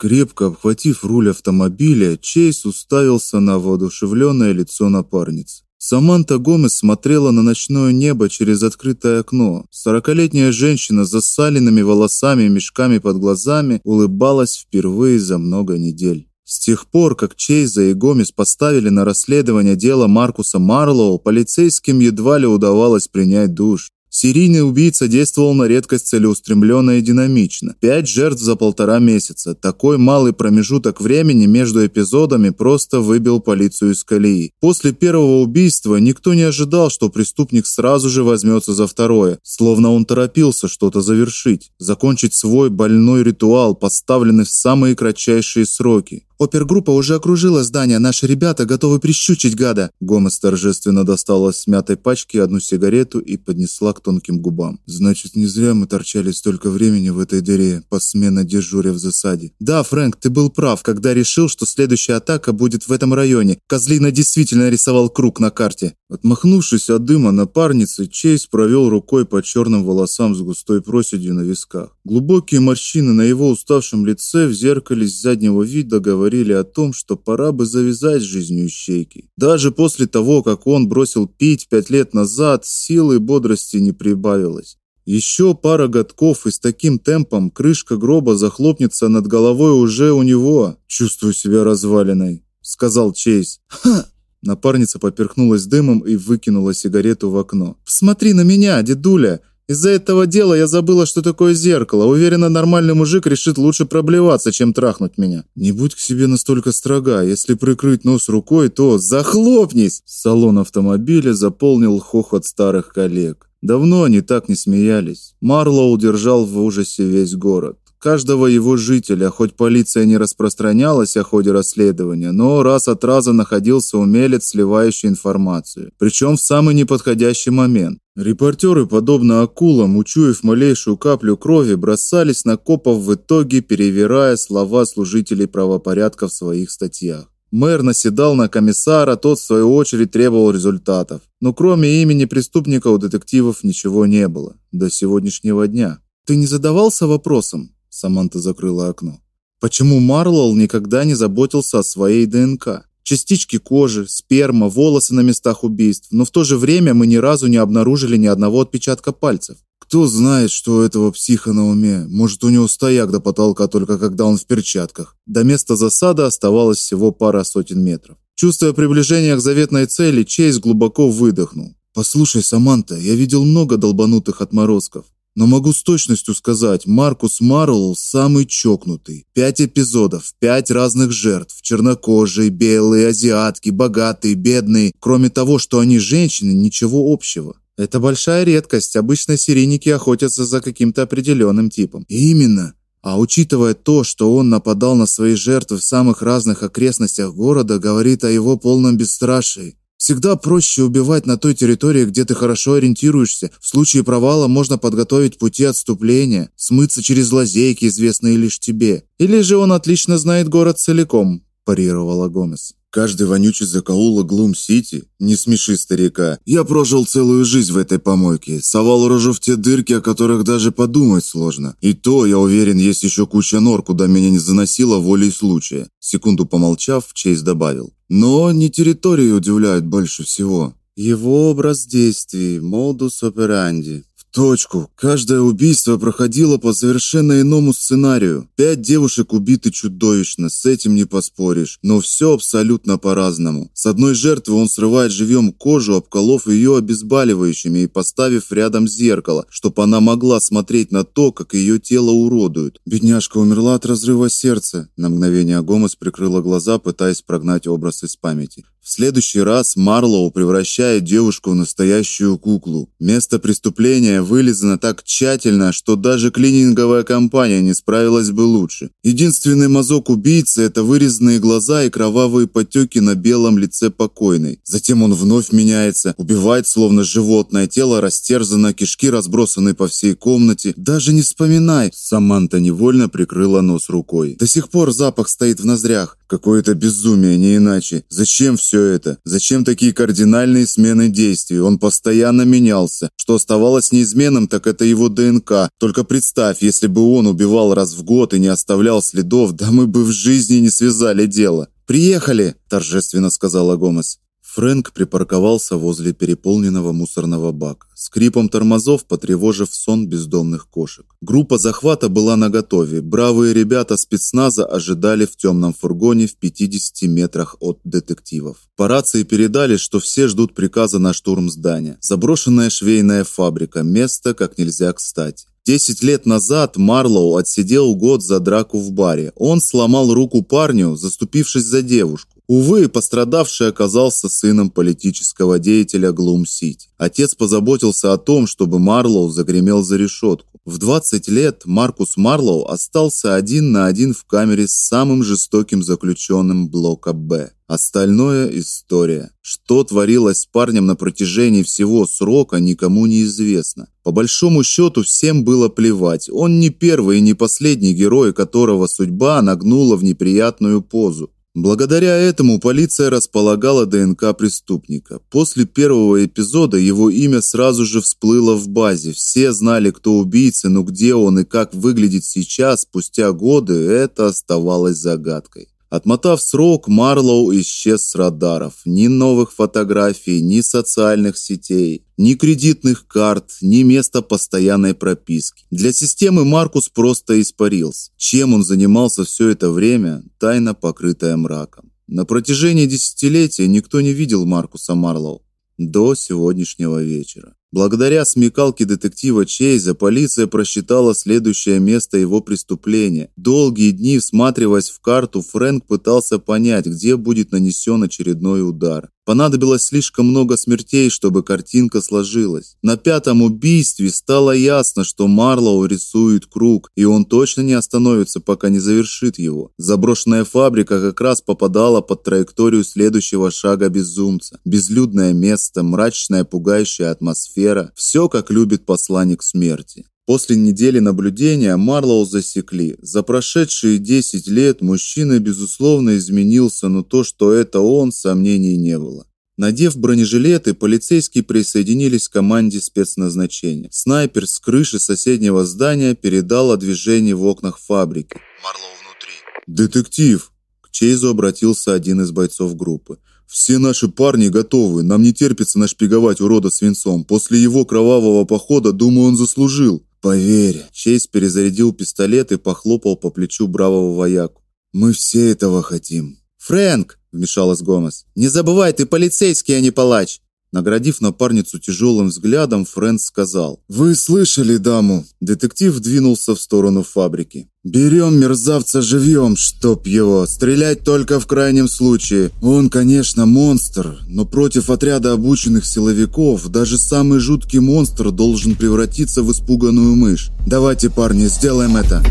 Крепко обхватив руль автомобиля, Чейз уставился на воодушевленное лицо напарницы. Саманта Гомес смотрела на ночное небо через открытое окно. Сорокалетняя женщина с засаленными волосами и мешками под глазами улыбалась впервые за много недель. С тех пор, как Чейза и Гомес поставили на расследование дела Маркуса Марлоу, полицейским едва ли удавалось принять душ. Серийный убийца действовал на редкость целеустремленно и динамично. Пять жертв за полтора месяца. Такой малый промежуток времени между эпизодами просто выбил полицию из колеи. После первого убийства никто не ожидал, что преступник сразу же возьмется за второе, словно он торопился что-то завершить, закончить свой больной ритуал, поставленный в самые кратчайшие сроки. Опергруппа уже окружила здание, наши ребята готовы прищучить гада. Гомес торжественно достала с смятой пачки одну сигарету и поднесла к тонким губам. Значит, не зря мы торчали столько времени в этой дыре, посменно дежуря в засаде. Да, Фрэнк, ты был прав, когда решил, что следующая атака будет в этом районе. Козлина действительно рисовал круг на карте. Отмахнувшись от дыма напарницы, Чейз провел рукой по черным волосам с густой проседью на висках. Глубокие морщины на его уставшем лице в зеркале с заднего вида говорили говорили о том, что пора бы завязать с жизнью ищейки. Даже после того, как он бросил пить пять лет назад, силы и бодрости не прибавилось. Еще пара годков и с таким темпом крышка гроба захлопнется над головой уже у него. Чувствую себя разваленной, сказал Чейз. Ха! Напарница поперхнулась дымом и выкинула сигарету в окно. Посмотри на меня, дедуля. Из-за этого дела я забыла, что такое зеркало. Уверена, нормальный мужик решит лучше проблеваться, чем трахнуть меня. Не будь к себе настолько строга. Если прикрыть нос рукой, то захлопнись. Салон автомобиля заполнил хохот старых коллег. Давно они так не смеялись. Марлоу держал в ужасе весь город каждого его жителя, хоть полиция не распространялась о ходе расследования, но раз от раза находился умелец, сливающий информацию, причем в самый неподходящий момент. Репортеры, подобно акулам, учуяв малейшую каплю крови, бросались на копов в итоге, перевирая слова служителей правопорядка в своих статьях. Мэр наседал на комиссара, тот в свою очередь требовал результатов. Но кроме имени преступника у детективов ничего не было до сегодняшнего дня. Ты не задавался вопросом, Саманта закрыла окно. Почему Марлоу никогда не заботился о своей ДНК? Частички кожи, сперма, волосы на местах убийств, но в то же время мы ни разу не обнаружили ни одного отпечатка пальцев. Кто знает, что у этого психа на уме? Может, у него стояк до потолка только когда он в перчатках. До места засады оставалось всего пара сотен метров. Чувствуя приближение к заветной цели, Чейз глубоко выдохнул. Послушай, Саманта, я видел много долбанутых отморозков. Но могу с точностью сказать, Маркус Марлоу самый чокнутый. Пять эпизодов, пять разных жертв. Чернокожие, белые, азиатки, богатые, бедные. Кроме того, что они женщины, ничего общего. Это большая редкость. Обычно серийники охотятся за каким-то определенным типом. Именно. А учитывая то, что он нападал на свои жертвы в самых разных окрестностях города, говорит о его полном бесстрашии. Всегда проще убивать на той территории, где ты хорошо ориентируешься. В случае провала можно подготовить пути отступления, смыться через лазейки, известные лишь тебе. Или же он отлично знает город целиком, парировала Гомес. Каждый вонючий закоулок Глум-Сити. Не смеши старика. Я прожил целую жизнь в этой помойке. Совал рожу в те дырки, о которых даже подумать сложно. И то, я уверен, есть еще куча нор, куда меня не заносило волей случая. Секунду помолчав, Чейз добавил. Но не территории удивляют больше всего. Его образ действий, модус операнди точку. Каждое убийство проходило по совершенно иному сценарию. Пять девушек убиты чудовищно, с этим не поспоришь. Но все абсолютно по-разному. С одной жертвы он срывает живьем кожу, обколов ее обезболивающими и поставив рядом зеркало, чтобы она могла смотреть на то, как ее тело уродуют. Бедняжка умерла от разрыва сердца. На мгновение Гомес прикрыла глаза, пытаясь прогнать образ из памяти. Следующий раз Марлоу превращает девушку в настоящую куклу. Место преступления вылизано так тщательно, что даже клининговая компания не справилась бы лучше. Единственный мазок убийцы это вырезанные глаза и кровавые подтеки на белом лице покойной. Затем он вновь меняется, убивает словно животное, тело растерзано, кишки разбросаны по всей комнате. Даже не вспоминай. Саманта невольно прикрыла нос рукой. До сих пор запах стоит в ноздрях. Какое-то безумие, не иначе. Зачем все все это? Зачем такие кардинальные смены действий? Он постоянно менялся. Что оставалось неизменным, так это его ДНК. Только представь, если бы он убивал раз в год и не оставлял следов, да мы бы в жизни не связали дело. «Приехали!» – торжественно сказала Гомес. Фрэнк припарковался возле переполненного мусорного бака, скрипом тормозов потревожив сон бездомных кошек. Группа захвата была наготове. Бравые ребята спецназа ожидали в темном фургоне в 50 метрах от детективов. По рации передали, что все ждут приказа на штурм здания. Заброшенная швейная фабрика, место как нельзя кстати. Десять лет назад Марлоу отсидел год за драку в баре. Он сломал руку парню, заступившись за девушку. Увы, пострадавший оказался сыном политического деятеля Глум-Сити. Отец позаботился о том, чтобы Марлоу загремел за решетку. В 20 лет Маркус Марлоу остался один на один в камере с самым жестоким заключенным блока Б. Остальное история. Что творилось с парнем на протяжении всего срока, никому не известно. По большому счету всем было плевать. Он не первый и не последний герой, которого судьба нагнула в неприятную позу. Благодаря этому полиция располагала ДНК преступника. После первого эпизода его имя сразу же всплыло в базе. Все знали, кто убийца, но где он и как выглядит сейчас, спустя годы, это оставалось загадкой. Отмотав срок, Марлоу исчез с радаров. Ни новых фотографий, ни социальных сетей, ни кредитных карт, ни места постоянной прописки. Для системы Маркус просто испарился. Чем он занимался все это время, тайна покрытая мраком. На протяжении десятилетия никто не видел Маркуса Марлоу до сегодняшнего вечера. Благодаря смекалке детектива Чейза полиция просчитала следующее место его преступления. Долгие дни, всматриваясь в карту, Фрэнк пытался понять, где будет нанесен очередной удар. Понадобилось слишком много смертей, чтобы картинка сложилась. На пятом убийстве стало ясно, что Марлоу рисует круг, и он точно не остановится, пока не завершит его. Заброшенная фабрика как раз попадала под траекторию следующего шага безумца. Безлюдное место, мрачная пугающая атмосфера, все как любит посланник смерти. После недели наблюдения Марлоу засекли. За прошедшие 10 лет мужчина безусловно изменился, но то, что это он, сомнений не было. Надев бронежилеты, полицейские присоединились к команде спецназначения. Снайпер с крыши соседнего здания передал о движении в окнах фабрики. Марлоу внутри. Детектив, к Чейзу обратился один из бойцов группы. Все наши парни готовы. Нам не терпится нашпиговать урода свинцом. После его кровавого похода, думаю, он заслужил. Поверь, Чейз перезарядил пистолет и похлопал по плечу бравого вояку. Мы все этого хотим. Фрэнк, вмешалась Гомес. Не забывай, ты полицейский, а не палач. Наградив напарницу тяжелым взглядом, Фрэнс сказал: "Вы слышали даму?" Детектив двинулся в сторону фабрики. «Берем мерзавца живьем, чтоб его. Стрелять только в крайнем случае. Он, конечно, монстр, но против отряда обученных силовиков даже самый жуткий монстр должен превратиться в испуганную мышь. Давайте, парни, сделаем это!»